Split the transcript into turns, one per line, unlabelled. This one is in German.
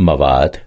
मवाद